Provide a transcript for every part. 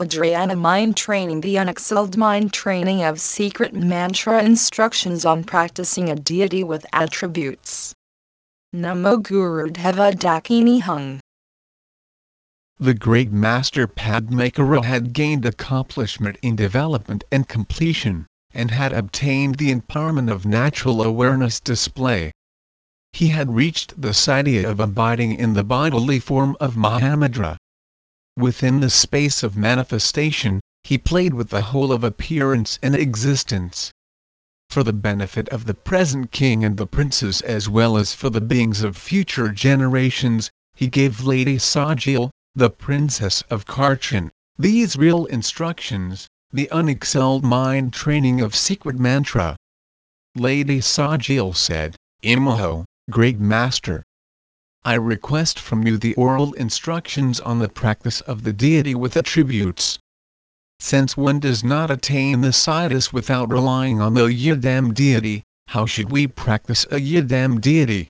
Vajrayana mind training the unexcelled mind training of secret mantra instructions on practicing a deity with attributes. Namo Guru Deva Dakini Hung. The great master Padmakara had gained accomplishment in development and completion, and had obtained the empowerment of natural awareness display. He had reached the siddhi of abiding in the bodily form of Mahamudra, Within the space of manifestation, he played with the whole of appearance and existence. For the benefit of the present king and the princes as well as for the beings of future generations, he gave Lady Tsogyal, the princess of Kharchen, these real instructions, the unexcelled mind training of secret mantra. Lady Tsogyal said, Emaho, great master, I request from you the oral instructions on the practice of the deity with attributes. Since one does not attain the siddhis without relying on the yidam deity, how should we practice a yidam deity?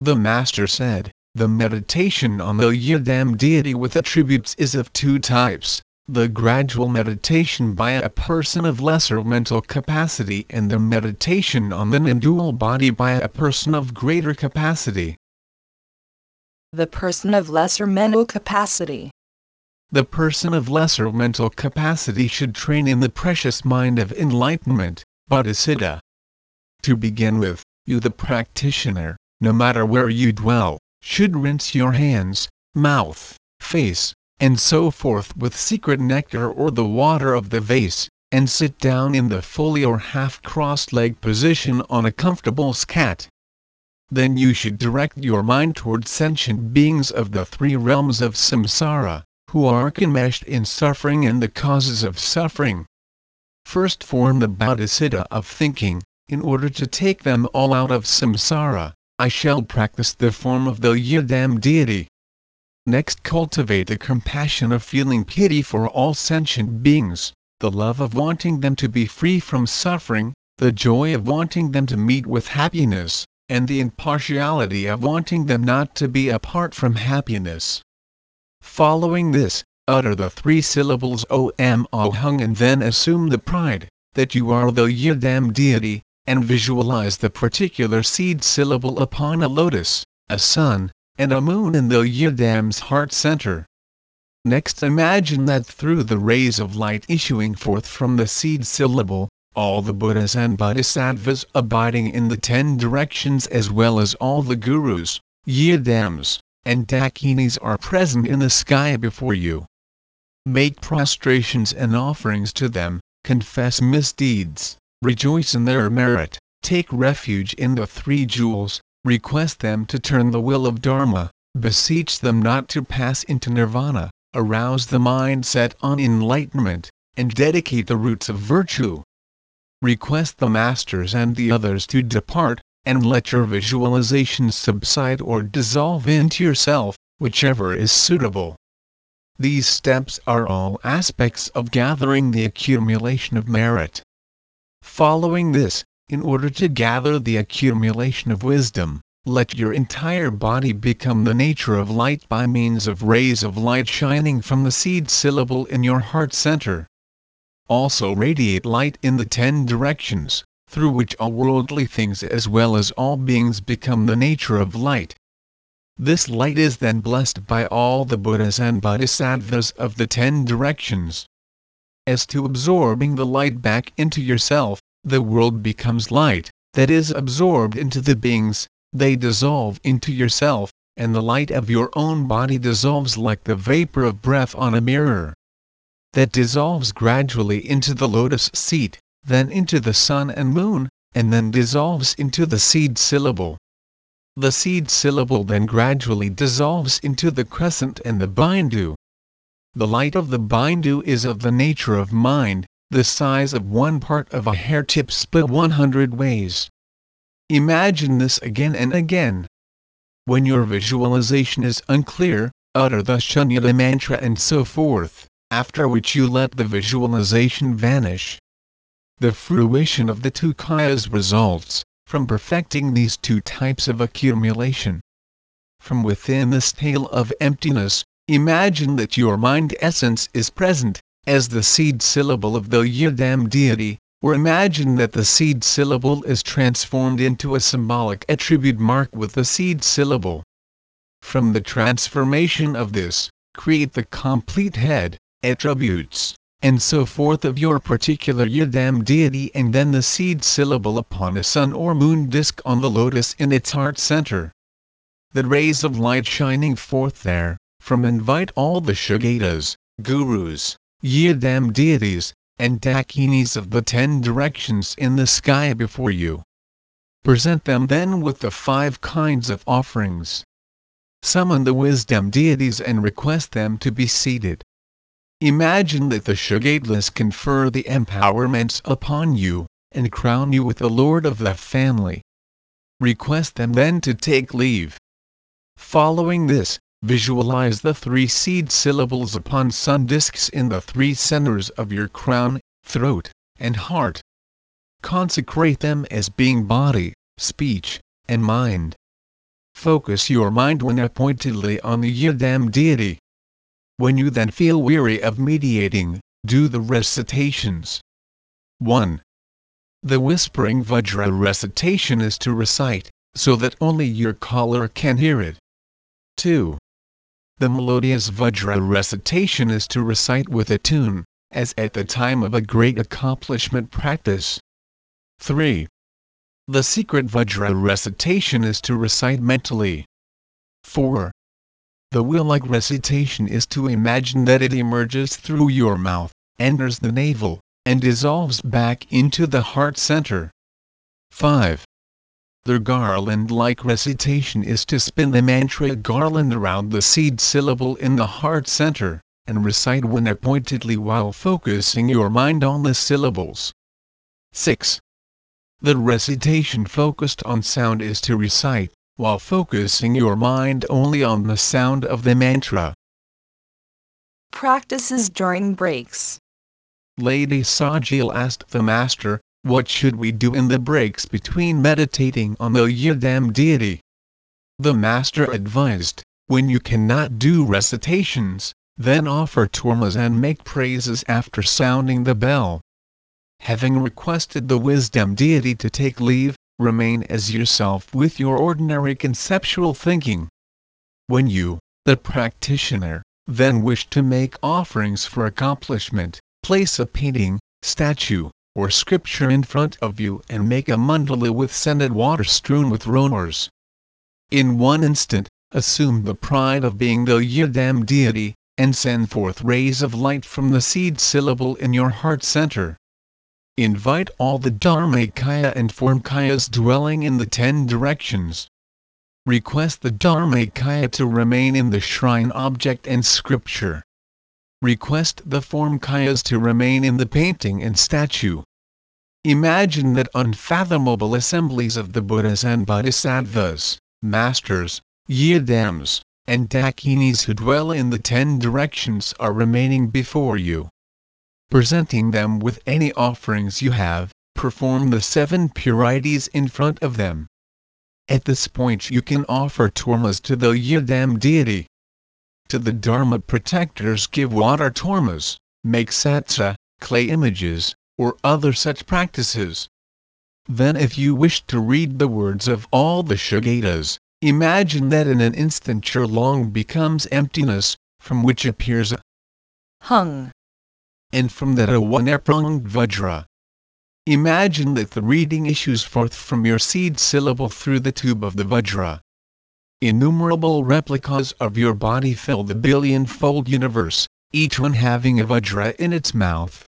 The Master said, the meditation on the yidam deity with attributes is of two types, the gradual meditation by a person of lesser mental capacity and the meditation on the non-dual body by a person of greater capacity the person of lesser mental capacity. The person of lesser mental capacity should train in the precious mind of enlightenment, bodhicitta. To begin with, you the practitioner, no matter where you dwell, should rinse your hands, mouth, face, and so forth with secret nectar or the water of the vase, and sit down in the fully or half crossed leg position on a comfortable scat then you should direct your mind toward sentient beings of the three realms of samsara, who are enmeshed in suffering and the causes of suffering. First form the bodhicitta of thinking, in order to take them all out of samsara, I shall practice the form of the yidam deity. Next cultivate the compassion of feeling pity for all sentient beings, the love of wanting them to be free from suffering, the joy of wanting them to meet with happiness, and the impartiality of wanting them not to be apart from happiness. Following this, utter the three syllables Om Ahung and then assume the pride that you are the Yidam deity, and visualize the particular seed syllable upon a lotus, a sun, and a moon in the Yidam's heart center. Next imagine that through the rays of light issuing forth from the seed syllable, all the Buddhas and Bodhisattvas abiding in the ten directions as well as all the Gurus, Yidams, and Dakinis are present in the sky before you. Make prostrations and offerings to them, confess misdeeds, rejoice in their merit, take refuge in the three jewels, request them to turn the wheel of Dharma, beseech them not to pass into nirvana, arouse the mind set on enlightenment, and dedicate the roots of virtue request the masters and the others to depart, and let your visualization subside or dissolve into yourself, whichever is suitable. These steps are all aspects of gathering the accumulation of merit. Following this, in order to gather the accumulation of wisdom, let your entire body become the nature of light by means of rays of light shining from the seed syllable in your heart center also radiate light in the ten directions, through which all worldly things as well as all beings become the nature of light. This light is then blessed by all the Buddhas and Bodhisattvas of the ten directions. As to absorbing the light back into yourself, the world becomes light, that is absorbed into the beings, they dissolve into yourself, and the light of your own body dissolves like the vapor of breath on a mirror that dissolves gradually into the lotus seed, then into the sun and moon, and then dissolves into the seed syllable. The seed syllable then gradually dissolves into the crescent and the bindu. The light of the bindu is of the nature of mind, the size of one part of a hair tip split 100 ways. Imagine this again and again. When your visualization is unclear, utter the Shunyata mantra and so forth after which you let the visualization vanish. The fruition of the two kayas results from perfecting these two types of accumulation. From within this tale of emptiness, Imagine that your mind essence is present, as the seed syllable of the Yidam deity, or imagine that the seed syllable is transformed into a symbolic attribute mark with the seed syllable. From the transformation of this, create the complete head, attributes, and so forth of your particular Yidam deity and then the seed syllable upon a sun or moon disk on the lotus in its heart center. The rays of light shining forth there, from invite all the Sugatas, gurus, Yidam deities, and Dakinis of the ten directions in the sky before you. Present them then with the five kinds of offerings summon the wisdom deities and request them to be seated. Imagine that the Sugatas confer the empowerments upon you, and crown you with the lord of the family. Request them then to take leave. Following this, visualize the three seed syllables upon sun discs in the three centers of your crown, throat, and heart. Consecrate them as being body, speech, and mind. Focus your mind when appointedly on the Yidam deity. When you then feel weary of meditating, do the recitations. 1. The whispering Vajra recitation is to recite, so that only your caller can hear it. 2. The melodious Vajra recitation is to recite with a tune, as at the time of a great accomplishment practice. 3. The secret Vajra recitation is to recite mentally. 4. The wheel-like recitation is to imagine that it emerges through your mouth, enters the navel, and dissolves back into the heart center. 5. The garland-like recitation is to spin the mantra garland around the seed syllable in the heart center, and recite when appointedly while focusing your mind on the syllables. 6. The recitation focused on sound is to recite, while focusing your mind only on the sound of the mantra. Practices during breaks. Lady Tsogyal asked the Master, What should we do in the breaks between meditating on the Yidam deity? The Master advised, When you cannot do recitations, then offer tormas and make praises after sounding the bell having requested the wisdom deity to take leave, remain as yourself with your ordinary conceptual thinking. When you, the practitioner, then wish to make offerings for accomplishment, place a painting, statue, or scripture in front of you and make a mandala with scented water strewn with roses. In one instant, assume the pride of being the Yidam deity, and send forth rays of light from the seed syllable in your heart center. Invite all the Dharmakaya and Formkayas dwelling in the ten directions. Request the Dharmakaya to remain in the shrine object and scripture. Request the Formkayas to remain in the painting and statue. Imagine that unfathomable assemblies of the Buddhas and Bodhisattvas, Masters, Yidams, and Dakinis who dwell in the ten directions are remaining before you presenting them with any offerings you have, perform the seven purities in front of them. At this point you can offer tormas to the Yidam deity. To the Dharma protectors give water tormas, make tsatsa, clay images, or other such practices. Then if you wish to read the words of all the Sugatas, imagine that in an instant your long becomes emptiness, from which appears a hung and from that a one-pronged vajra. Imagine that the reading issues forth from your seed syllable through the tube of the vajra. Innumerable replicas of your body fill the billion-fold universe, each one having a vajra in its mouth.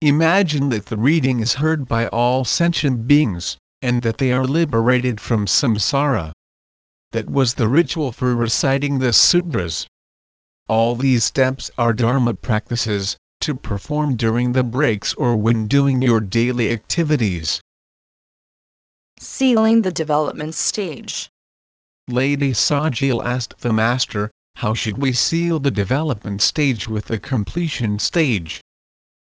Imagine that the reading is heard by all sentient beings, and that they are liberated from samsara. That was the ritual for reciting the sutras. All these steps are Dharma practices, to perform during the breaks or when doing your daily activities. Sealing the development stage. Lady Tsogyal asked the Master, How should we seal the development stage with the completion stage?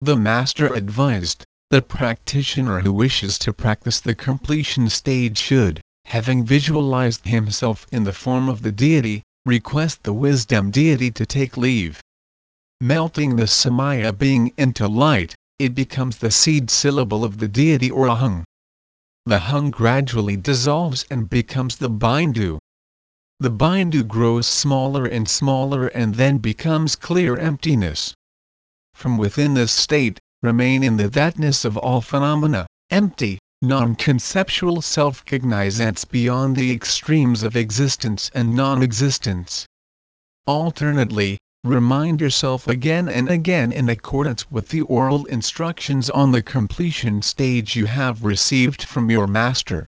The Master advised, the practitioner who wishes to practice the completion stage should, having visualized himself in the form of the deity, request the wisdom deity to take leave. Melting the Samaya being into light, it becomes the seed syllable of the deity or Ahung. The Hung gradually dissolves and becomes the Bindu. The Bindu grows smaller and smaller and then becomes clear emptiness. From within this state, remain in the thatness of all phenomena, empty, non-conceptual self-cognizance beyond the extremes of existence and non-existence. Alternately, remind yourself again and again in accordance with the oral instructions on the completion stage you have received from your master.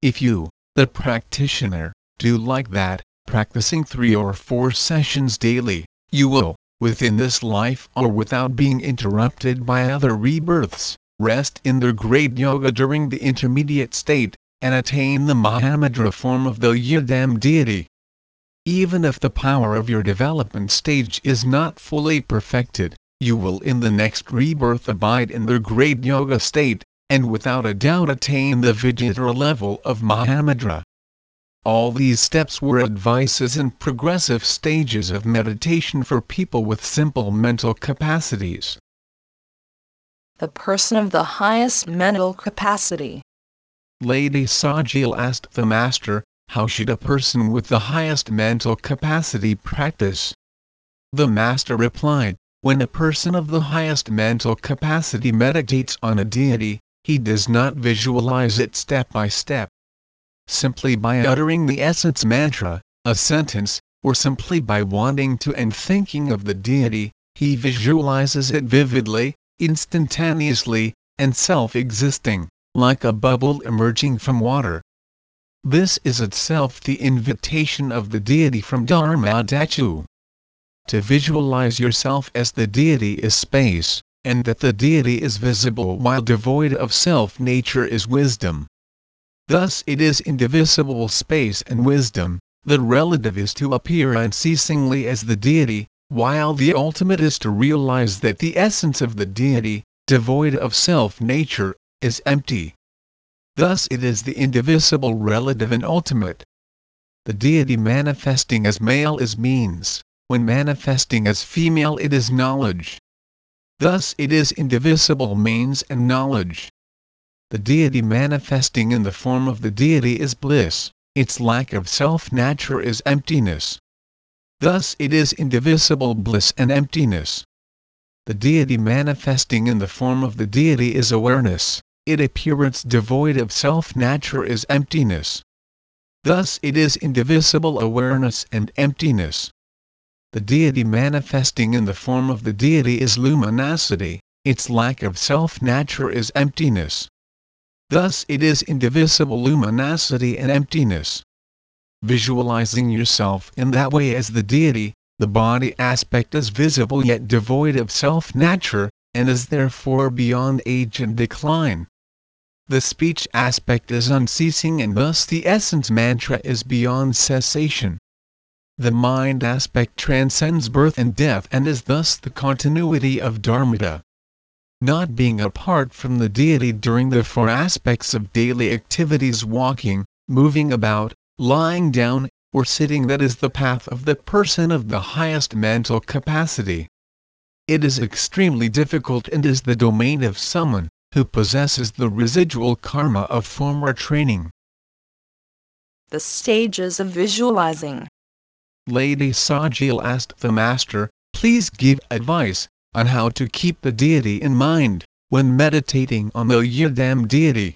If you, the practitioner, do like that, practicing three or four sessions daily, you will, within this life or without being interrupted by other rebirths, rest in the great yoga during the intermediate state, and attain the Mahamudra form of the Yidam deity even if the power of your development stage is not fully perfected, you will in the next rebirth abide in the great yoga state, and without a doubt attain the Vidyadhara level of Mahamudra. All these steps were advices and progressive stages of meditation for people with simple mental capacities. The person of the highest mental capacity. Lady Tsogyal asked the Master, how should a person with the highest mental capacity practice? The Master replied, When a person of the highest mental capacity meditates on a deity, he does not visualize it step by step. Simply by uttering the essence mantra, a sentence, or simply by wanting to and thinking of the deity, he visualizes it vividly, instantaneously, and self-existing, like a bubble emerging from water. This is itself the invitation of the deity from Dharma Dhatu. To visualize yourself as the deity is space, and that the deity is visible while devoid of self nature is wisdom. Thus it is indivisible space and wisdom, the relative is to appear unceasingly as the deity, while the ultimate is to realize that the essence of the deity, devoid of self nature, is empty. Thus it is the indivisible relative and ultimate. The deity manifesting as male is means, when manifesting as female it is knowledge. Thus it is indivisible means and knowledge. The deity manifesting in the form of the deity is bliss, its lack of self-nature is emptiness. Thus it is indivisible bliss and emptiness. The deity manifesting in the form of the deity is awareness, it appearance devoid of self-nature is emptiness. Thus it is indivisible awareness and emptiness. The deity manifesting in the form of the deity is luminosity, its lack of self-nature is emptiness. Thus it is indivisible luminosity and emptiness. Visualizing yourself in that way as the deity, the body aspect is visible yet devoid of self-nature, and is therefore beyond age and decline. The speech aspect is unceasing and thus the essence mantra is beyond cessation. The mind aspect transcends birth and death and is thus the continuity of Dharmata. Not being apart from the deity during the four aspects of daily activities walking, moving about, lying down, or sitting that is the path of the person of the highest mental capacity. It is extremely difficult and is the domain of someone who possesses the residual karma of former training. The stages of visualizing. Lady Tsogyal asked the Master, please give advice on how to keep the deity in mind when meditating on the Yidam deity.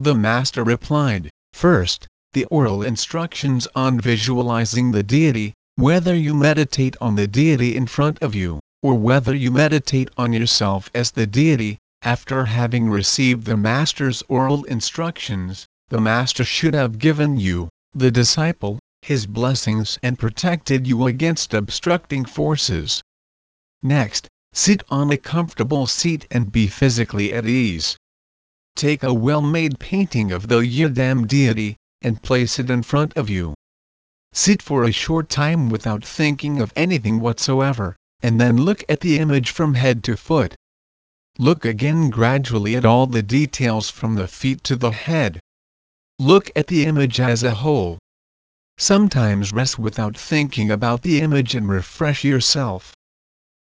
The Master replied, First, the oral instructions on visualizing the deity, whether you meditate on the deity in front of you, or whether you meditate on yourself as the deity, after having received the Master's oral instructions, the Master should have given you, the disciple, his blessings and protected you against obstructing forces. Next, sit on a comfortable seat and be physically at ease. Take a well-made painting of the Yidam deity, and place it in front of you. Sit for a short time without thinking of anything whatsoever, and then look at the image from head to foot. Look again gradually at all the details from the feet to the head. Look at the image as a whole. Sometimes rest without thinking about the image and refresh yourself.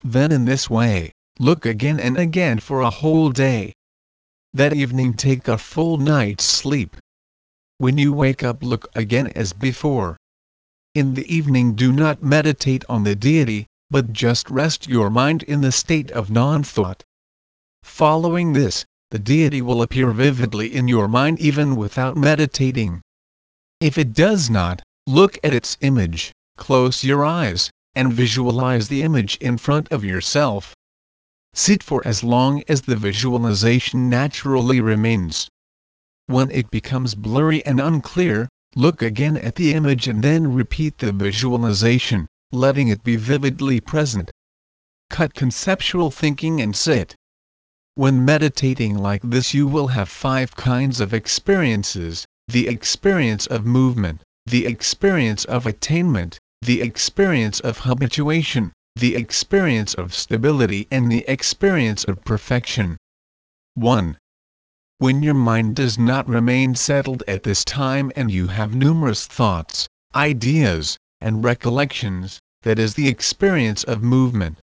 Then in this way, look again and again for a whole day. That evening take a full night's sleep. When you wake up look again as before. In the evening do not meditate on the deity, but just rest your mind in the state of non-thought. Following this, the deity will appear vividly in your mind even without meditating. If it does not, look at its image, close your eyes, and visualize the image in front of yourself. Sit for as long as the visualization naturally remains. When it becomes blurry and unclear, look again at the image and then repeat the visualization, letting it be vividly present. Cut conceptual thinking and sit. When meditating like this you will have five kinds of experiences, the experience of movement, the experience of attainment, the experience of habituation, the experience of stability and the experience of perfection. 1. When your mind does not remain settled at this time and you have numerous thoughts, ideas, and recollections, that is the experience of movement.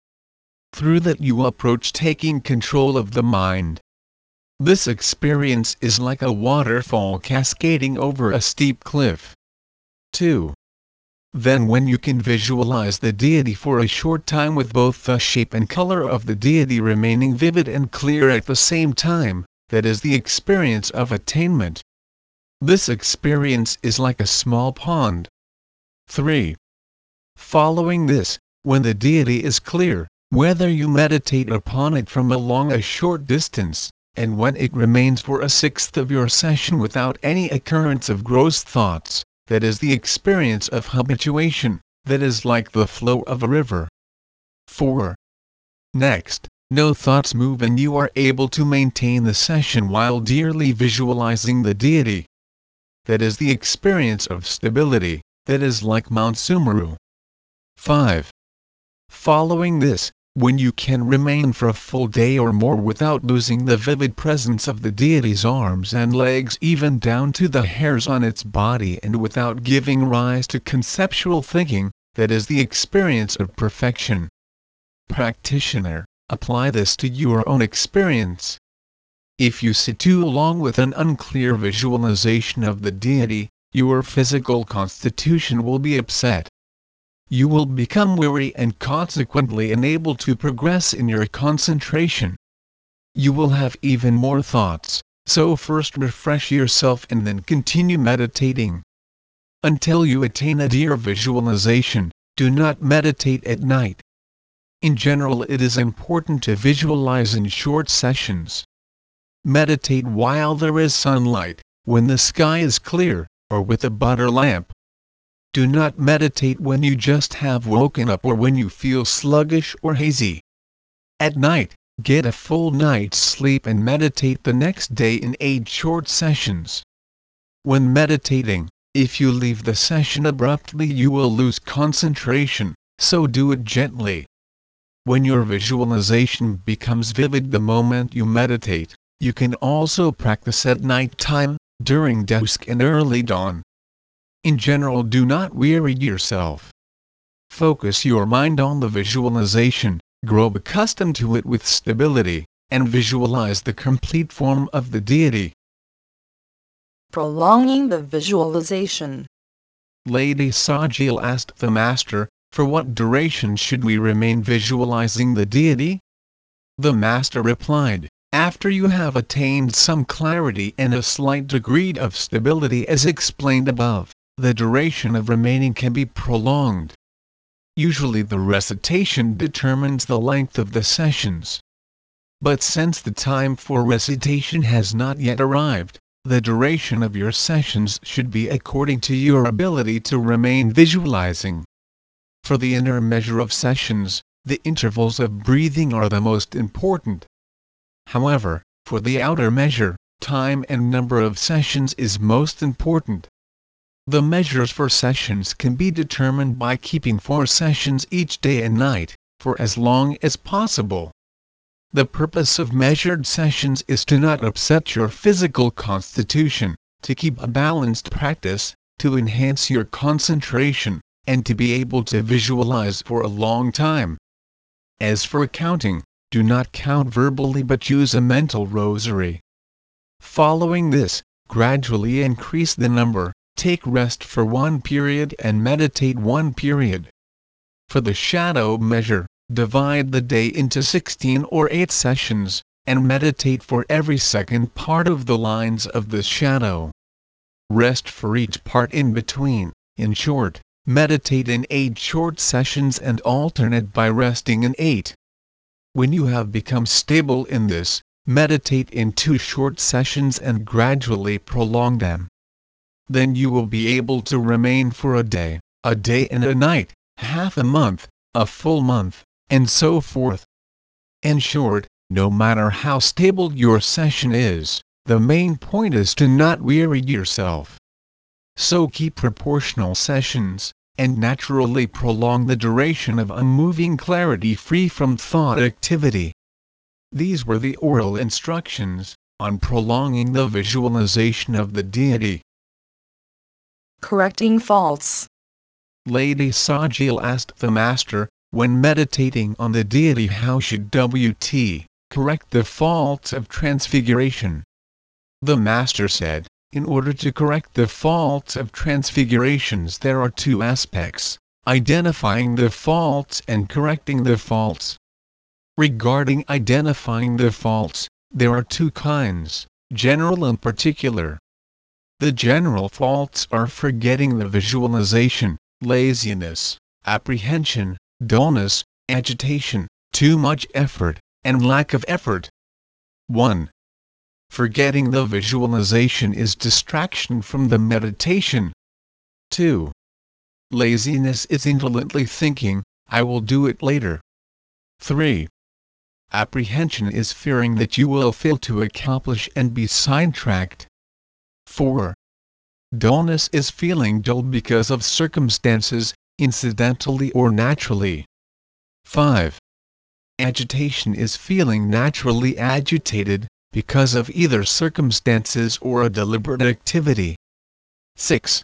Through that you approach taking control of the mind. This experience is like a waterfall cascading over a steep cliff. 2. Then when you can visualize the deity for a short time with both the shape and color of the deity remaining vivid and clear at the same time, that is the experience of attainment. This experience is like a small pond. 3. Following this, when the deity is clear, whether you meditate upon it from a long a short distance, and when it remains for a sixth of your session without any occurrence of gross thoughts, that is the experience of habituation, that is like the flow of a river. 4. Next, no thoughts move and you are able to maintain the session while dearly visualizing the deity. That is the experience of stability, that is like Mount Sumeru. 5. Following this, when you can remain for a full day or more without losing the vivid presence of the deity's arms and legs even down to the hairs on its body and without giving rise to conceptual thinking, that is the experience of perfection. Practitioner, apply this to your own experience. If you sit too long with an unclear visualization of the deity, your physical constitution will be upset. You will become weary and consequently unable to progress in your concentration. You will have even more thoughts, so first refresh yourself and then continue meditating. Until you attain a dear visualization, do not meditate at night. In general it is important to visualize in short sessions. Meditate while there is sunlight, when the sky is clear, or with a butter lamp. Do not meditate when you just have woken up or when you feel sluggish or hazy. At night, get a full night's sleep and meditate the next day in eight short sessions. When meditating, if you leave the session abruptly you will lose concentration, so do it gently. When your visualization becomes vivid the moment you meditate, you can also practice at night time, during dusk and early dawn. In general do not weary yourself. Focus your mind on the visualization, grow accustomed to it with stability, and visualize the complete form of the deity. Prolonging the visualization. Lady Tsogyal asked the Master, for what duration should we remain visualizing the deity? The Master replied, after you have attained some clarity and a slight degree of stability as explained above, the duration of remaining can be prolonged. Usually the recitation determines the length of the sessions. But since the time for recitation has not yet arrived, the duration of your sessions should be according to your ability to remain visualizing. For the inner measure of sessions, the intervals of breathing are the most important. However, for the outer measure, time and number of sessions is most important. The measures for sessions can be determined by keeping four sessions each day and night, for as long as possible. The purpose of measured sessions is to not upset your physical constitution, to keep a balanced practice, to enhance your concentration, and to be able to visualize for a long time. As for counting, do not count verbally but use a mental rosary. Following this, gradually increase the number, take rest for one period and meditate one period. For the shadow measure, divide the day into 16 or 8 sessions, and meditate for every second part of the lines of the shadow. Rest for each part in between, in short, meditate in 8 short sessions and alternate by resting in 8. When you have become stable in this, meditate in 2 short sessions and gradually prolong them. Then you will be able to remain for a day, a day and a night, half a month, a full month, and so forth. In short, no matter how stable your session is, the main point is to not weary yourself. So keep proportional sessions, and naturally prolong the duration of unmoving clarity free from thought activity. These were the oral instructions on prolonging the visualization of the deity. Correcting faults. Lady Tsogyal asked the Master, when meditating on the deity how should W.T. correct the faults of transfiguration? The Master said, in order to correct the faults of transfigurations there are two aspects, identifying the faults and correcting the faults. Regarding identifying the faults, there are two kinds, general and particular. The general faults are forgetting the visualization, laziness, apprehension, dullness, agitation, too much effort, and lack of effort. 1. Forgetting the visualization is distraction from the meditation. 2. Laziness is indolently thinking, I will do it later. 3. Apprehension is fearing that you will fail to accomplish and be sidetracked. 4. Dullness is feeling dull because of circumstances, incidentally or naturally. 5. Agitation is feeling naturally agitated, because of either circumstances or a deliberate activity. 6.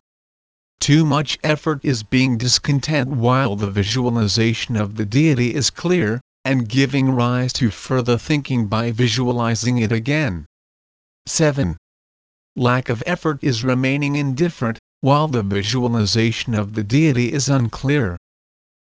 Too much effort is being discontent while the visualization of the deity is clear, and giving rise to further thinking by visualizing it again. 7. Lack of effort is remaining indifferent, while the visualization of the deity is unclear.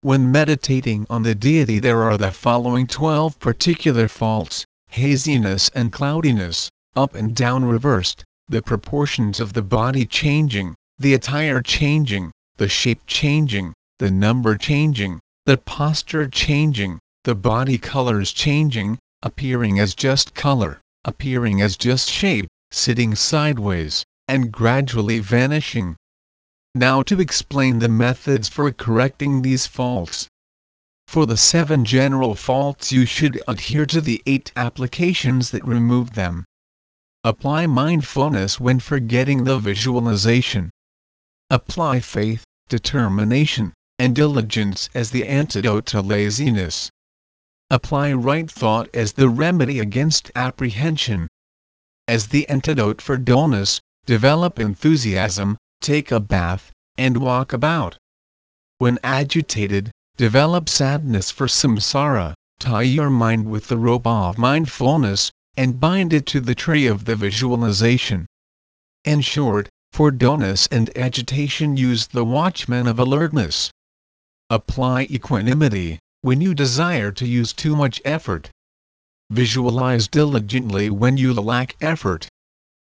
When meditating on the deity there are the following 12 particular faults, haziness and cloudiness, up and down reversed, the proportions of the body changing, the attire changing, the shape changing, the number changing, the posture changing, the body colors changing, appearing as just color, appearing as just shape, sitting sideways, and gradually vanishing. Now to explain the methods for correcting these faults. For the seven general faults you should adhere to the eight applications that remove them. Apply mindfulness when forgetting the visualization. Apply faith, determination, and diligence as the antidote to laziness. Apply right thought as the remedy against apprehension. As the antidote for dullness, develop enthusiasm, take a bath, and walk about. When agitated, develop sadness for samsara, tie your mind with the rope of mindfulness, and bind it to the tree of the visualization. In short, for dullness and agitation use the watchman of alertness. Apply equanimity, when you desire to use too much effort. Visualize diligently when you lack effort.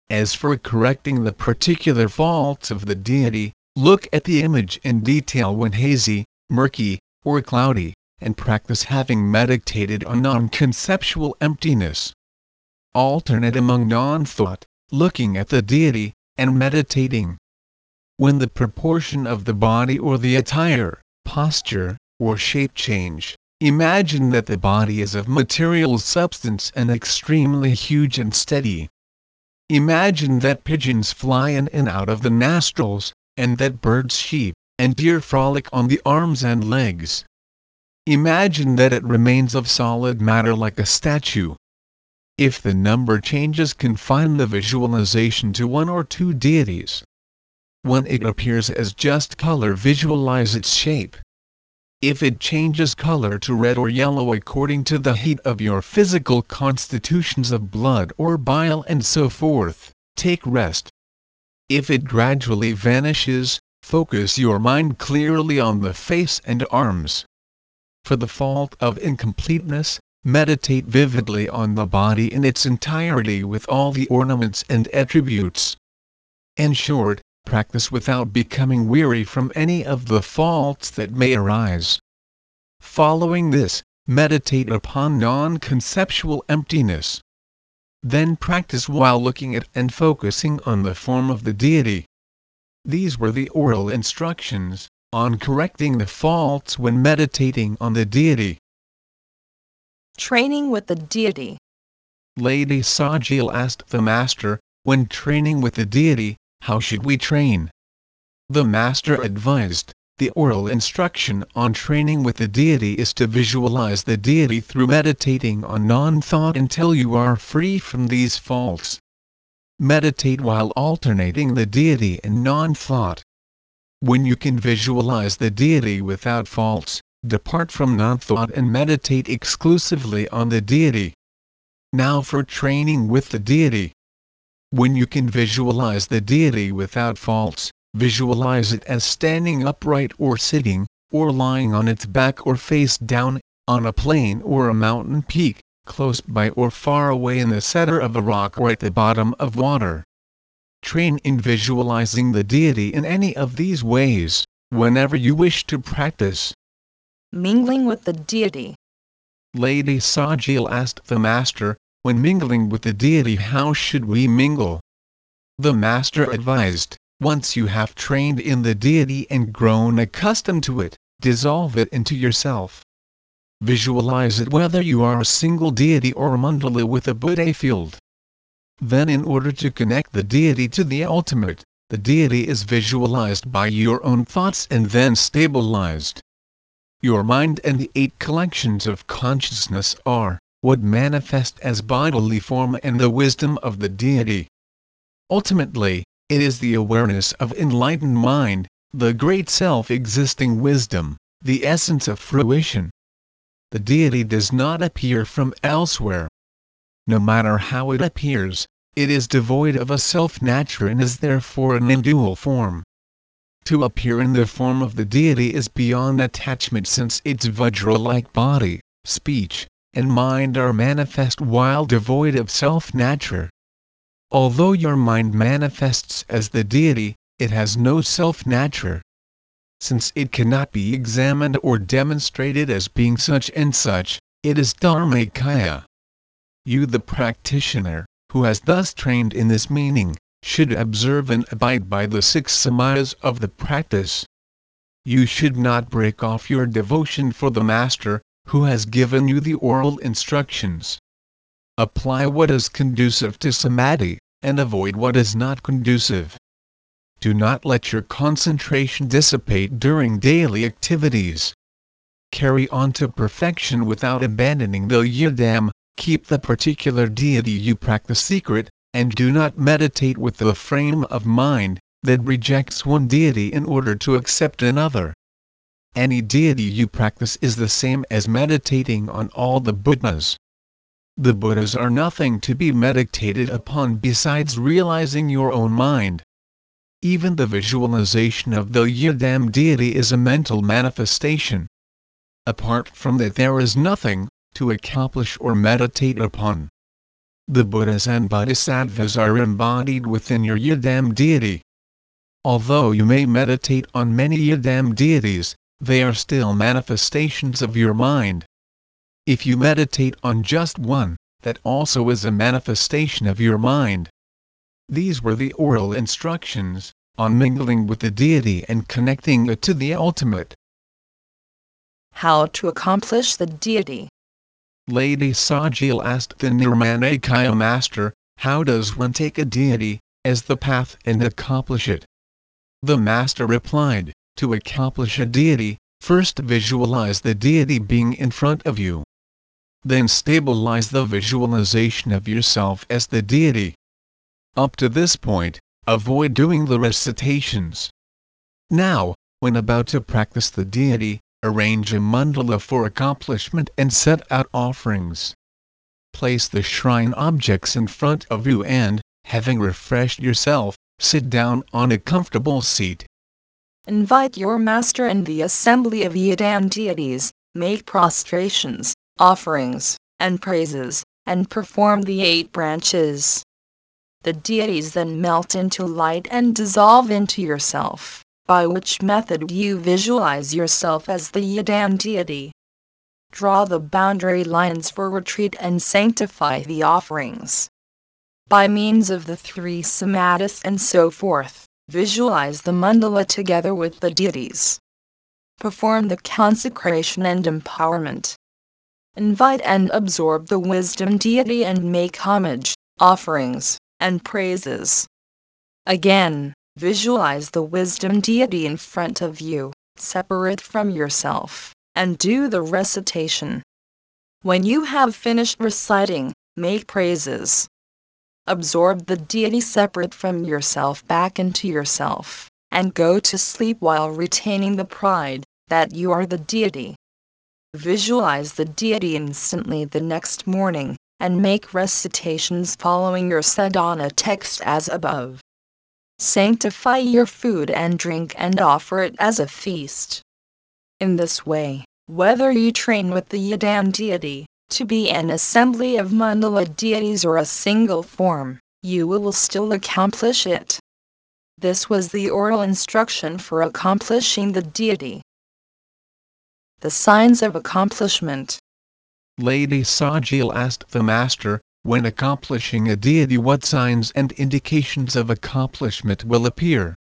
As for correcting the particular faults of the deity, look at the image in detail when hazy, murky, or cloudy, and practice having meditated on non-conceptual emptiness. Alternate among non-thought, looking at the deity, and meditating. When the proportion of the body or the attire, posture, or shape change, imagine that the body is of material substance and extremely huge and steady. Imagine that pigeons fly in and out of the nostrils, and that birds sheep, and deer frolic on the arms and legs. Imagine that it remains of solid matter like a statue. If the number changes confine the visualization to one or two deities. When it appears as just color visualize its shape. If it changes color to red or yellow according to the heat of your physical constitutions of blood or bile and so forth, take rest. If it gradually vanishes, focus your mind clearly on the face and arms. For the fault of incompleteness, meditate vividly on the body in its entirety with all the ornaments and attributes. In short, practice without becoming weary from any of the faults that may arise. Following this, meditate upon non-conceptual emptiness then practice while looking at and focusing on the form of the deity. These were the oral instructions on correcting the faults when meditating on the deity. Training with the deity. Lady Tsogyal asked the master, when training with the deity, how should we train? The master advised, the oral instruction on training with the deity is to visualize the deity through meditating on non-thought until you are free from these faults. Meditate while alternating the deity and non-thought. When you can visualize the deity without faults, depart from non-thought and meditate exclusively on the deity. Now for training with the deity. When you can visualize the deity without faults, Visualize it as standing upright or sitting, or lying on its back or face down, on a plain or a mountain peak, close by or far away in the center of a rock or at the bottom of water. Train in visualizing the deity in any of these ways, whenever you wish to practice. Mingling with the deity. Lady Tsogyal asked the Master, when mingling with the deity how should we mingle? The Master advised, once you have trained in the deity and grown accustomed to it, dissolve it into yourself. Visualize it whether you are a single deity or a mandala with a Buddha field. Then in order to connect the deity to the ultimate, the deity is visualized by your own thoughts and then stabilized. Your mind and the eight collections of consciousness are what manifest as bodily form and the wisdom of the deity. Ultimately, it is the awareness of enlightened mind, the great self-existing wisdom, the essence of fruition. The deity does not appear from elsewhere. No matter how it appears, it is devoid of a self-nature and is therefore an indual form. To appear in the form of the deity is beyond attachment since its Vajra-like body, speech, and mind are manifest while devoid of self-nature. Although your mind manifests as the deity, it has no self-nature. Since it cannot be examined or demonstrated as being such and such, it is Dharmakaya. You the practitioner, who has thus trained in this meaning, should observe and abide by the six samayas of the practice. You should not break off your devotion for the Master, who has given you the oral instructions. Apply what is conducive to samadhi, and avoid what is not conducive. Do not let your concentration dissipate during daily activities. Carry on to perfection without abandoning the yidam, keep the particular deity you practice secret, and do not meditate with the frame of mind that rejects one deity in order to accept another. Any deity you practice is the same as meditating on all the Buddhas. The Buddhas are nothing to be meditated upon besides realizing your own mind. Even the visualization of the Yidam deity is a mental manifestation. Apart from that there is nothing to accomplish or meditate upon. The Buddhas and Bodhisattvas are embodied within your Yidam deity. Although you may meditate on many Yidam deities, they are still manifestations of your mind. If you meditate on just one, that also is a manifestation of your mind. These were the oral instructions on mingling with the deity and connecting it to the ultimate. How to accomplish the deity. Lady Tsogyal asked the Nirmanakaya master, how does one take a deity as the path and accomplish it? The master replied, to accomplish a deity, first visualize the deity being in front of you then stabilize the visualization of yourself as the deity. Up to this point, avoid doing the recitations. Now, when about to practice the deity, arrange a mandala for accomplishment and set out offerings. Place the shrine objects in front of you and, having refreshed yourself, sit down on a comfortable seat. Invite your master and the assembly of Yidam deities, make prostrations, offerings, and praises, and perform the eight branches. The deities then melt into light and dissolve into yourself, by which method you visualize yourself as the Yidam deity. Draw the boundary lines for retreat and sanctify the offerings. By means of the three samadhis and so forth, visualize the mandala together with the deities. Perform the consecration and empowerment. Invite and absorb the wisdom deity and make homage, offerings, and praises. Again, visualize the wisdom deity in front of you, separate from yourself, and do the recitation. When you have finished reciting, make praises. Absorb the deity separate from yourself back into yourself, and go to sleep while retaining the pride that you are the deity. Visualize the deity instantly the next morning, and make recitations following your sadhana text as above. Sanctify your food and drink and offer it as a feast. In this way, whether you train with the Yidam deity, to be an assembly of mandala deities or a single form, you will still accomplish it. This was the oral instruction for accomplishing the deity. The signs of accomplishment. Lady Tsogyal asked the Master, when accomplishing a deity what signs and indications of accomplishment will appear.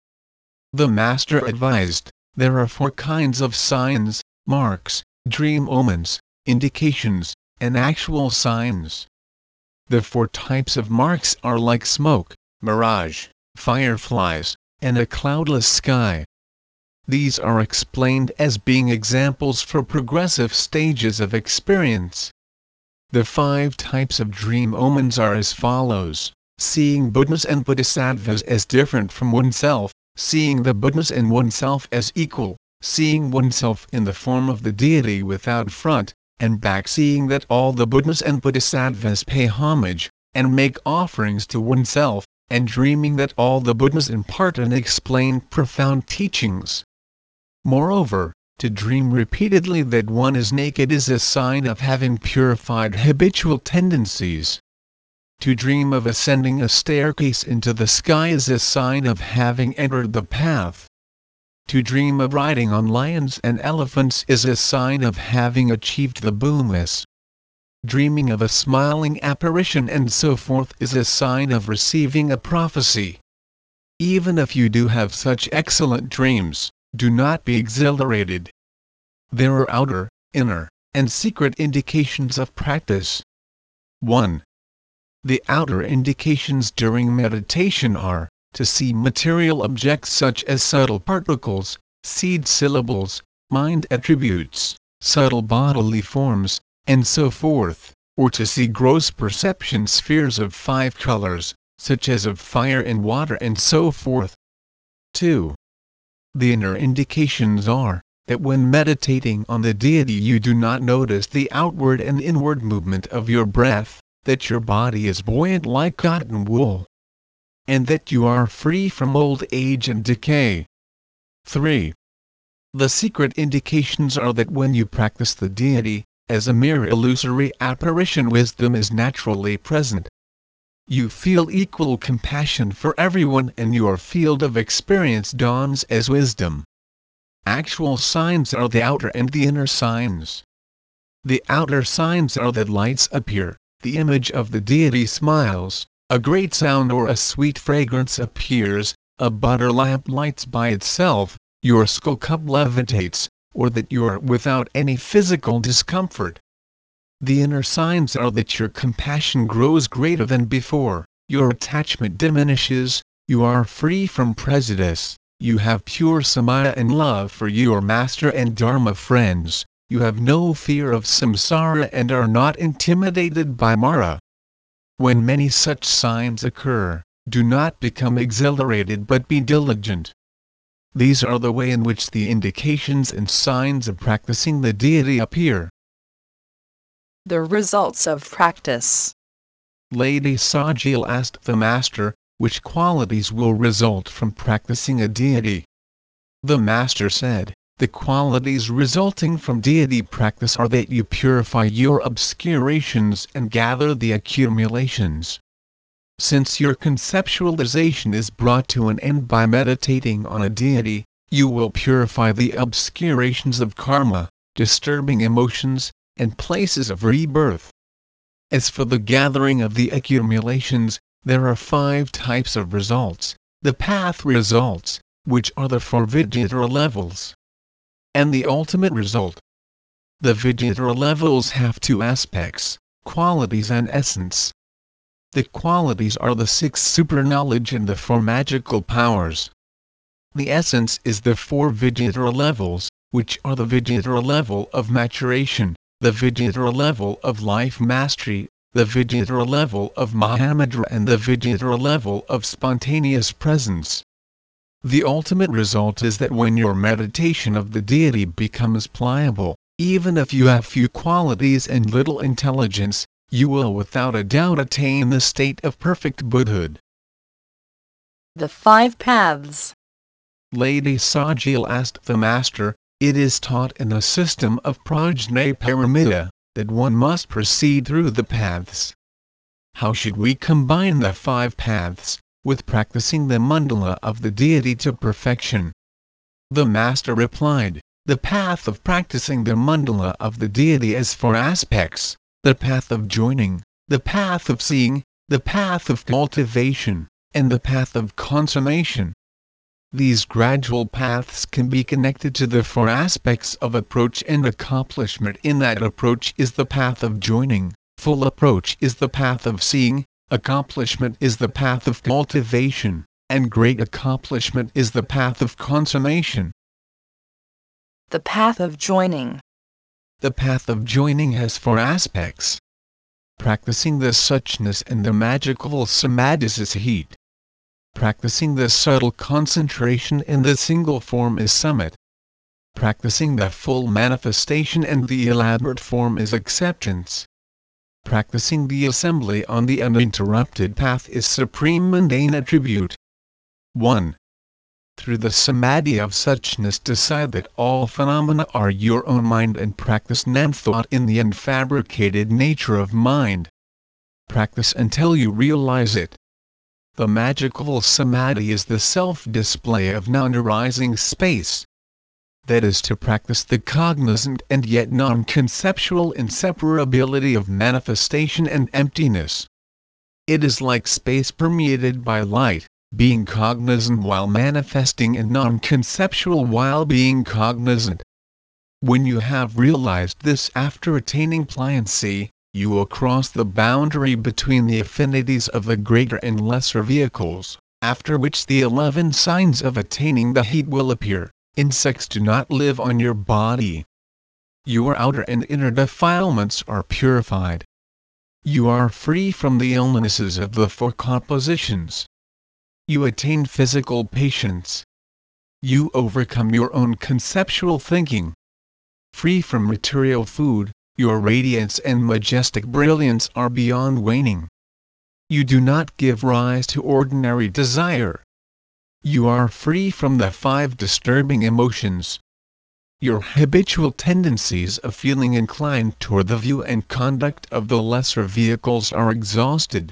The Master advised, there are four kinds of signs, marks, dream omens, indications, and actual signs. The four types of marks are like smoke, mirage, fireflies, and a cloudless sky. These are explained as being examples for progressive stages of experience. The five types of dream omens are as follows seeing Buddhas and Bodhisattvas as different from oneself, seeing the Buddhas and oneself as equal, seeing oneself in the form of the deity without front, and back seeing that all the Buddhas and Bodhisattvas pay homage, and make offerings to oneself, and dreaming that all the Buddhas impart and explain profound teachings. Moreover, to dream repeatedly that one is naked is a sign of having purified habitual tendencies. To dream of ascending a staircase into the sky is a sign of having entered the path. To dream of riding on lions and elephants is a sign of having achieved the bhumis. Dreaming of a smiling apparition and so forth is a sign of receiving a prophecy. Even if you do have such excellent dreams, do not be exhilarated. There are outer, inner, and secret indications of practice. 1. The outer indications during meditation are to see material objects such as subtle particles, seed syllables, mind attributes, subtle bodily forms, and so forth, or to see gross perception spheres of five colors, such as of fire and water and so forth. 2. The inner indications are that when meditating on the deity you do not notice the outward and inward movement of your breath, that your body is buoyant like cotton wool, and that you are free from old age and decay. 3. The secret indications are that when you practice the deity, as a mere illusory apparition wisdom is naturally present, you feel equal compassion for everyone and your field of experience dawns as wisdom. Actual signs are the outer and the inner signs. The outer signs are that lights appear, the image of the deity smiles, a great sound or a sweet fragrance appears, a butter lamp lights by itself, your skull cup levitates, or that you are without any physical discomfort. The inner signs are that your compassion grows greater than before, your attachment diminishes, you are free from prejudice, you have pure samaya and love for your master and dharma friends, you have no fear of samsara and are not intimidated by mara. When many such signs occur, Do not become exhilarated but be diligent. These are the way in which the indications and signs of practicing the deity appear. The results of practice. Lady Tsogyal asked the Master, which qualities will result from practicing a deity? The Master said, the qualities resulting from deity practice are that you purify your obscurations and gather the accumulations. Since your conceptualization is brought to an end by meditating on a deity, you will purify the obscurations of karma, disturbing emotions, and places of rebirth. As for the gathering of the accumulations, there are five types of results the path results, which are the four Vidyadhara levels, and the ultimate result. The Vidyadhara levels have two aspects qualities and essence. The qualities are the six super knowledge and the four magical powers. The essence is the four Vidyadhara levels, which are the Vidyadhara level of maturation, the Vidyadhara level of life mastery, the Vidyadhara level of Mahamudra and the Vidyadhara level of spontaneous presence. The ultimate result is that when your meditation of the deity becomes pliable, even if you have few qualities and little intelligence, you will without a doubt attain the state of perfect Buddhahood. The Five Paths. Lady Tsogyal asked the Master, it is taught in the system of Prajnaparamita, that one must proceed through the paths. How should we combine the five paths, with practicing the mandala of the deity to perfection? The Master replied, the path of practicing the mandala of the deity has four aspects, the path of joining, the path of seeing, the path of cultivation, and the path of consummation. These gradual paths can be connected to the four aspects of approach and accomplishment in that approach is the path of joining, full approach is the path of seeing, accomplishment is the path of cultivation, and great accomplishment is the path of consummation. The path of joining. The path of joining has four aspects. Practicing the suchness and the magical samadhis is heat Practicing the subtle concentration in the single form is summit. Practicing the full manifestation and the elaborate form is acceptance. Practicing the assembly on the uninterrupted path is supreme mundane attribute. 1. Through the samadhi of suchness decide that all phenomena are your own mind and practice non thought in the unfabricated nature of mind. Practice until you realize it. The magical samadhi is the self-display of non-arising space. That is to practice the cognizant and yet non-conceptual inseparability of manifestation and emptiness. It is like space permeated by light, being cognizant while manifesting and non-conceptual while being cognizant. When you have realized this after attaining pliancy, you will cross the boundary between the affinities of the greater and lesser vehicles, after which the eleven signs of attaining the heat will appear. Insects do not live on your body. Your outer and inner defilements are purified. You are free from the illnesses of the four compositions. You attain physical patience. You overcome your own conceptual thinking. Free from material food, your radiance and majestic brilliance are beyond waning. You do not give rise to ordinary desire. You are free from the five disturbing emotions. Your habitual tendencies of feeling inclined toward the view and conduct of the lesser vehicles are exhausted.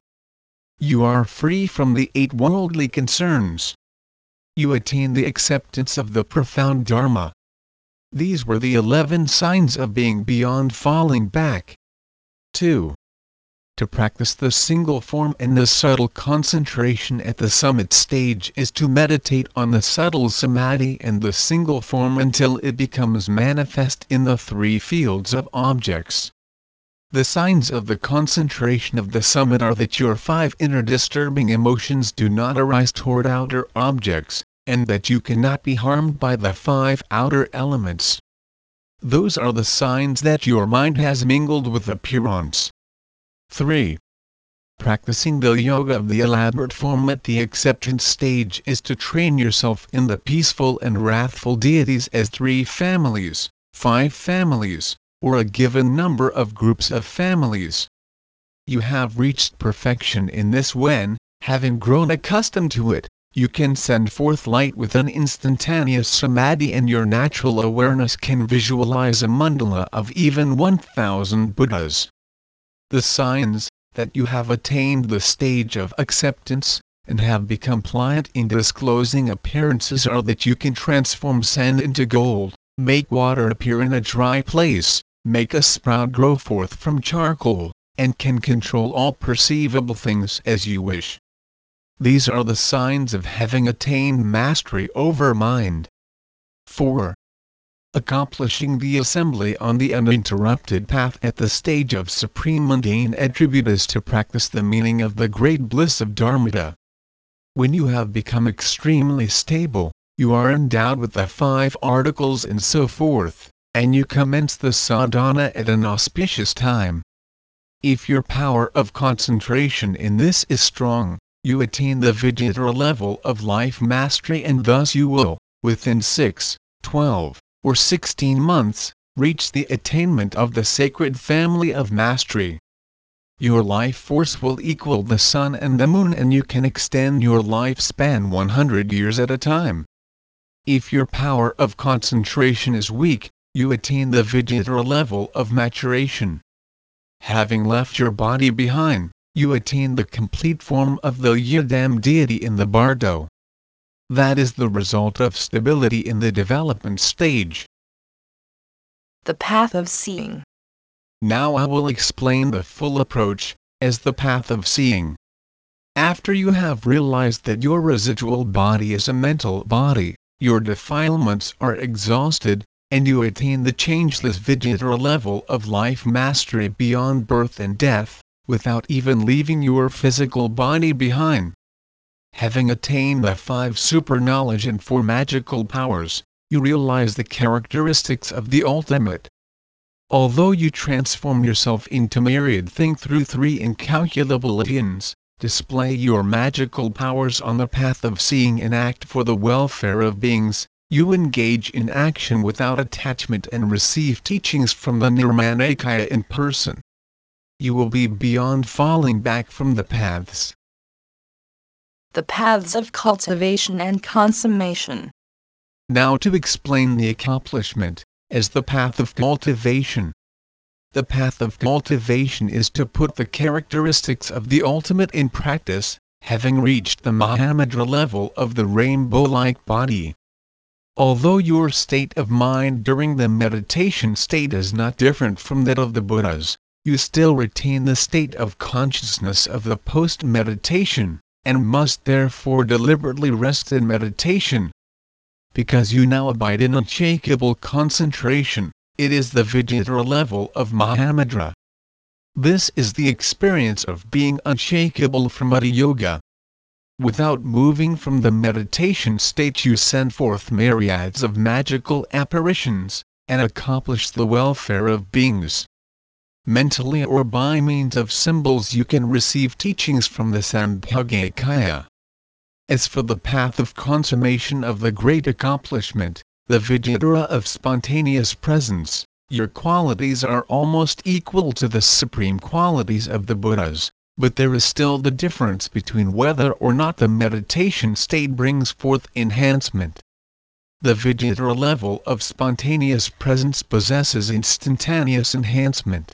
You are free from the eight worldly concerns. You attain the acceptance of the profound Dharma. These were the eleven signs of being beyond falling back. 2. To practice the single form and the subtle concentration at the summit stage is to meditate on the subtle samadhi and the single form until it becomes manifest in the three fields of objects. The signs of the concentration of the summit are that your five inner disturbing emotions do not arise toward outer objects, and that you cannot be harmed by the five outer elements. Those are the signs that your mind has mingled with appearance. 3. Practicing the yoga of the elaborate form at the acceptance stage is to train yourself in the peaceful and wrathful deities as three families, five families, or a given number of groups of families. You have reached perfection in this when, having grown accustomed to it, you can send forth light with an instantaneous samadhi and your natural awareness can visualize a mandala of even 1000 Buddhas. The signs, that you have attained the stage of acceptance, and have become pliant in disclosing appearances are that you can transform sand into gold, make water appear in a dry place, make a sprout grow forth from charcoal, and can control all perceivable things as you wish. These are the signs of having attained mastery over mind. 4 accomplishing the assembly on the uninterrupted path at the stage of supreme mundane attribute is to practice the meaning of the great bliss of Dharmata. When you have become extremely stable, you are endowed with the five articles and so forth, and you commence the sadhana at an auspicious time. If your power of concentration in this is strong, you attain the Vidyadhara level of life mastery and thus you will, within 6, 12, or 16 months, reach the attainment of the sacred family of mastery. Your life force will equal the sun and the moon and you can extend your lifespan 100 years at a time. If your power of concentration is weak, you attain the Vidyadhara level of maturation. Having left your body behind, you attain the complete form of the Yidam deity in the Bardo. That is the result of stability in the development stage. The path of seeing. Now I will explain the full approach, as the path of seeing. After you have realized that your residual body is a mental body, your defilements are exhausted, and you attain the changeless Vidyadhara level of life mastery beyond birth and death, without even leaving your physical body behind. Having attained the five super knowledge and four magical powers, you realize the characteristics of the ultimate. Although you transform yourself into myriad thing through three incalculable ins, display your magical powers on the path of seeing and act for the welfare of beings, you engage in action without attachment and receive teachings from the Nirmanakaya in person. You will be beyond falling back from the paths the paths of cultivation and consummation. Now to explain the accomplishment, as the path of cultivation. The path of cultivation is to put the characteristics of the ultimate in practice, having reached the Mahamudra level of the rainbow-like body. Although your state of mind during the meditation state is not different from that of the Buddhas, you still retain the state of consciousness of the post-meditation and must therefore deliberately rest in meditation. Because you now abide in unshakable concentration, it is the Vidyadhara level of Mahamudra. This is the experience of being unshakable from Mahayoga. Without moving from the meditation state you send forth myriads of magical apparitions, and accomplish the welfare of beings mentally or by means of symbols you can receive teachings from the Sambhogakaya. As for the path of consummation of the great accomplishment, the Vidyadhara of spontaneous presence, your qualities are almost equal to the supreme qualities of the Buddhas, but there is still the difference between whether or not the meditation state brings forth enhancement. The Vidyadhara level of spontaneous presence possesses instantaneous enhancement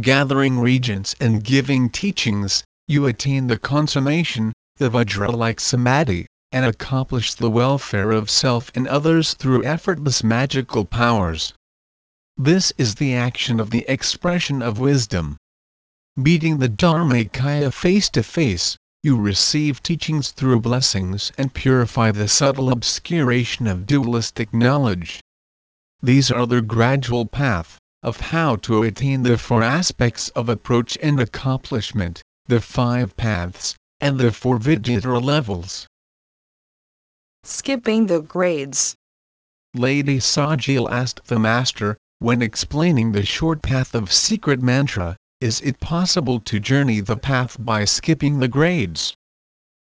gathering regents and giving teachings, you attain the consummation, the Vajra-like samadhi, and accomplish the welfare of self and others through effortless magical powers. This is the action of the expression of wisdom. Meeting the Dharmakaya face to face, you receive teachings through blessings and purify the subtle obscuration of dualistic knowledge. These are the gradual path, of how to attain the four aspects of approach and accomplishment, the five paths, and the four Vidyadhara levels. Skipping the grades. Lady Tsogyal asked the Master, when explaining the short path of secret mantra, is it possible to journey the path by skipping the grades?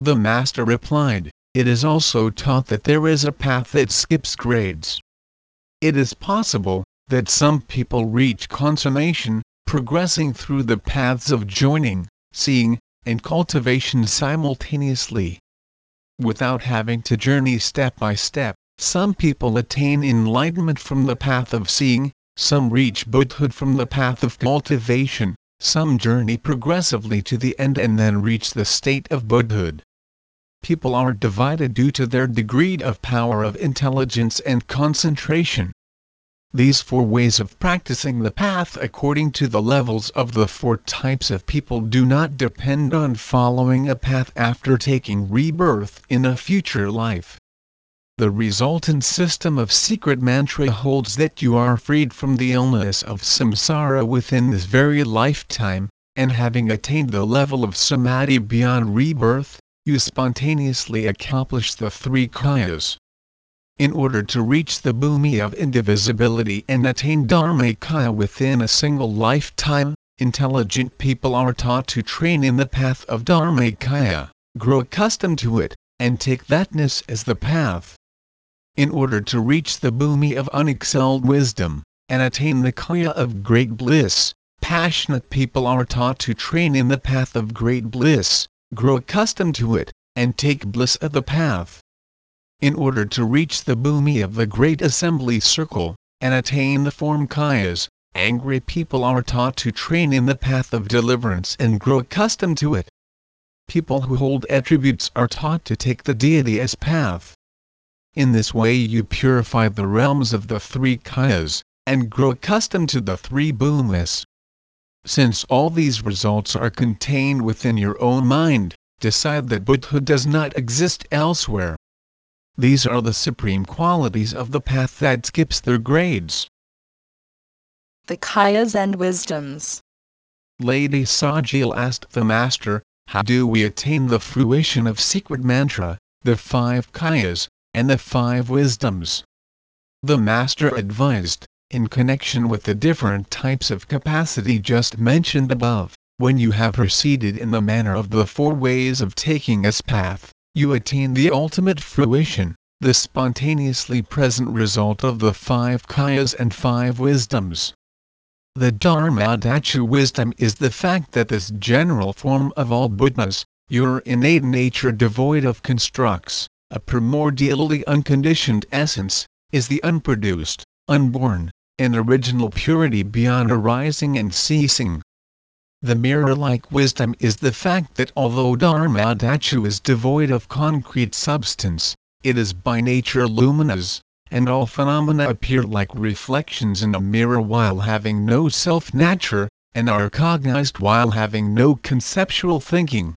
The Master replied, It is also taught that there is a path that skips grades. It is possible that some people reach consummation, progressing through the paths of joining, seeing, and cultivation simultaneously. Without having to journey step by step, some people attain enlightenment from the path of seeing, some reach Buddhahood from the path of cultivation, some journey progressively to the end and then reach the state of Buddhahood. People are divided due to their degree of power of intelligence and concentration. These four ways of practicing the path according to the levels of the four types of people do not depend on following a path after taking rebirth in a future life. The resultant system of secret mantra holds that you are freed from the illness of samsara within this very lifetime, and having attained the level of samadhi beyond rebirth, you spontaneously accomplish the three kayas. In order to reach the bhumi of indivisibility and attain Dharmakaya within a single lifetime, intelligent people are taught to train in the path of Dharmakaya, grow accustomed to it, and take thatness as the path. In order to reach the bhumi of unexcelled wisdom, and attain the kaya of great bliss, passionate people are taught to train in the path of great bliss, grow accustomed to it, and take bliss as the path. In order to reach the bhumi of the great assembly circle, and attain the form kayas, angry people are taught to train in the path of deliverance and grow accustomed to it. People who hold attributes are taught to take the deity as path. In this way you purify the realms of the three kayas, and grow accustomed to the three bhumis. Since all these results are contained within your own mind, decide that Buddhahood does not exist elsewhere. These are the supreme qualities of the path that skips their grades. The Kayas and Wisdoms. Lady Tsogyal asked the Master, How do we attain the fruition of secret mantra, the five Kayas, and the five wisdoms? The Master advised, in connection with the different types of capacity just mentioned above, when you have proceeded in the manner of the four ways of taking this path, you attain the ultimate fruition, the spontaneously present result of the five kayas and five wisdoms. The Dharmadhatu wisdom is the fact that this general form of all Buddhas, your innate nature devoid of constructs, a primordially unconditioned essence, is the unproduced, unborn, and original purity beyond arising and ceasing. The mirror-like wisdom is the fact that although Dharmadhatu is devoid of concrete substance, it is by nature luminous, and all phenomena appear like reflections in a mirror while having no self-nature, and are cognized while having no conceptual thinking.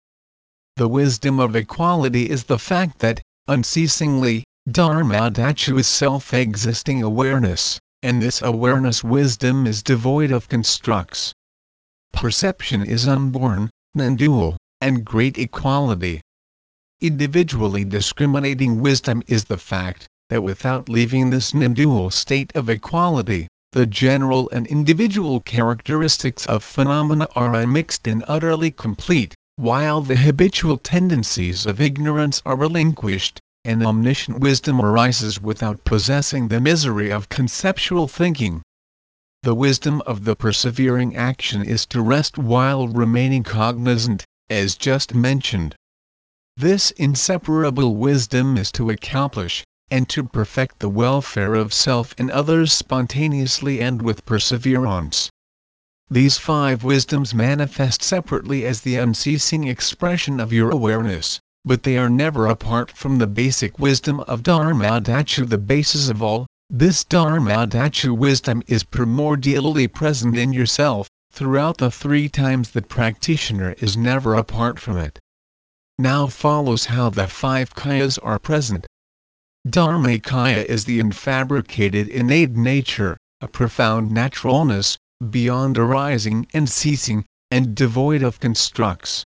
The wisdom of equality is the fact that, unceasingly, Dharmadhatu is self-existing awareness, and this awareness wisdom is devoid of constructs. Perception is unborn, non-dual, and great equality. Individually discriminating wisdom is the fact that without leaving this non-dual state of equality, the general and individual characteristics of phenomena are unmixed and utterly complete, while the habitual tendencies of ignorance are relinquished, and omniscient wisdom arises without possessing the misery of conceptual thinking. The wisdom of the persevering action is to rest while remaining cognizant, as just mentioned. This inseparable wisdom is to accomplish, and to perfect the welfare of self and others spontaneously and with perseverance. These five wisdoms manifest separately as the unceasing expression of your awareness, but they are never apart from the basic wisdom of Dharmadhatu the basis of all, this Dharmadhatu wisdom is primordially present in yourself, throughout the three times the practitioner is never apart from it. Now follows how the five kayas are present. Dharmakaya is the unfabricated innate nature, a profound naturalness, beyond arising and ceasing, and devoid of constructs.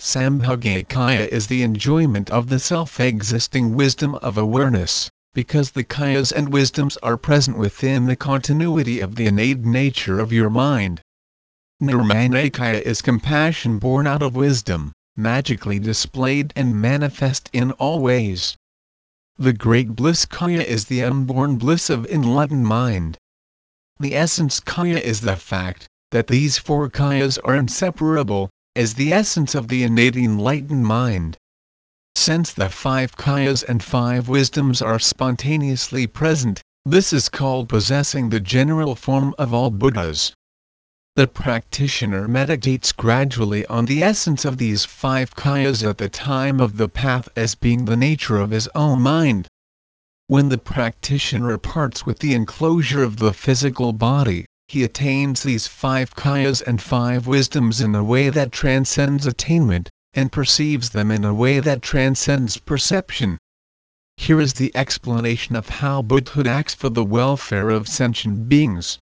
Sambhogakaya is the enjoyment of the self-existing wisdom of awareness because the kayas and wisdoms are present within the continuity of the innate nature of your mind. Nirmanakaya is compassion born out of wisdom, magically displayed and manifest in all ways. The great bliss kaya is the unborn bliss of enlightened mind. The essence kaya is the fact that these four kayas are inseparable, as the essence of the innate enlightened mind. Since the five kayas and five wisdoms are spontaneously present, this is called possessing the general form of all Buddhas. The practitioner meditates gradually on the essence of these five kayas at the time of the path as being the nature of his own mind. When the practitioner parts with the enclosure of the physical body, he attains these five kayas and five wisdoms in a way that transcends attainment, and perceives them in a way that transcends perception. Here is the explanation of how Buddhahood acts for the welfare of sentient beings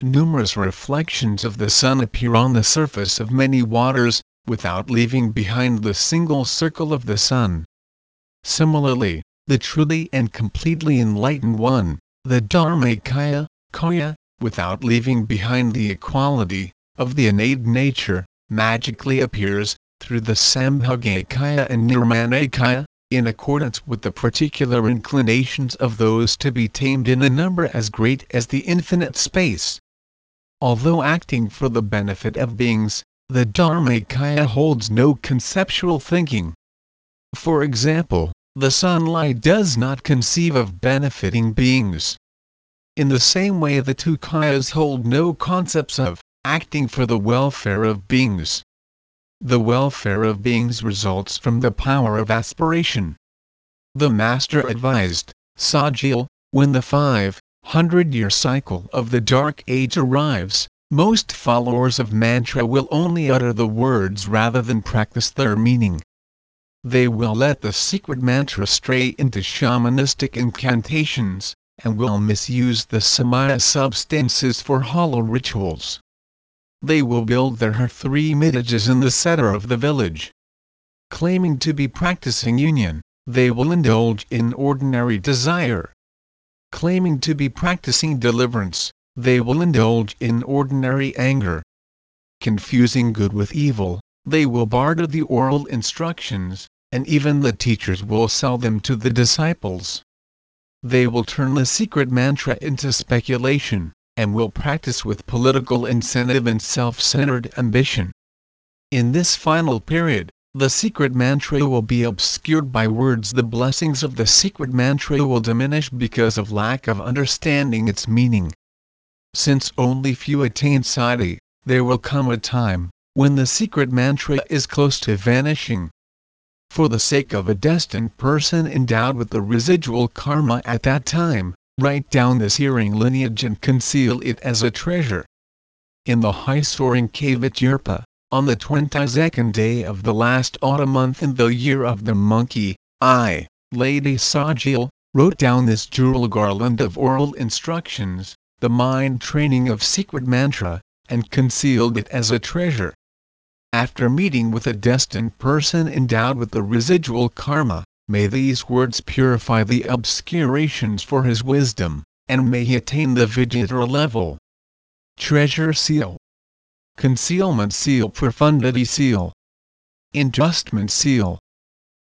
numerous reflections of the sun appear on the surface of many waters, without leaving behind the single circle of the sun. Similarly, the truly and completely enlightened one, the Dharmakaya, Kaya, without leaving behind the equality of the innate nature, magically appears through the Sambhogakaya and Nirmanakaya, in accordance with the particular inclinations of those to be tamed in a number as great as the infinite space. Although acting for the benefit of beings, the Dharmakaya holds no conceptual thinking. For example, the sunlight does not conceive of benefiting beings. In the same way the two kayas hold no concepts of acting for the welfare of beings. The welfare of beings results from the power of aspiration. The Master advised, Tsogyal, when the five hundred year cycle of the Dark Age arrives, most followers of mantra will only utter the words rather than practice their meaning. They will let the secret mantra stray into shamanistic incantations, and will misuse the samaya substances for hollow rituals. They will build their three mitages in the center of the village. Claiming to be practicing union, they will indulge in ordinary desire, claiming to be practicing deliverance, they will indulge in ordinary anger. Confusing good with evil, they will barter the oral instructions, and even the teachers will sell them to the disciples. They will turn the secret mantra into speculation, and will practice with political incentive and self centered ambition. In this final period, the secret mantra will be obscured by words. The blessings of the secret mantra will diminish because of lack of understanding its meaning. Since only few attain siddhi, there will come a time when the secret mantra is close to vanishing. For the sake of a destined person endowed with the residual karma at that time, write down this hearing lineage and conceal it as a treasure. In the high soaring cave at Yerpa, on the 22nd day of the last autumn month in the year of the monkey, I, Lady Tsogyal, wrote down this jewel garland of oral instructions, the mind training of secret mantra, and concealed it as a treasure. After meeting with a destined person endowed with the residual karma, may these words purify the obscurations for his wisdom, and may he attain the Vidyadhara level. Treasure Seal. Concealment seal profundity seal. Adjustment seal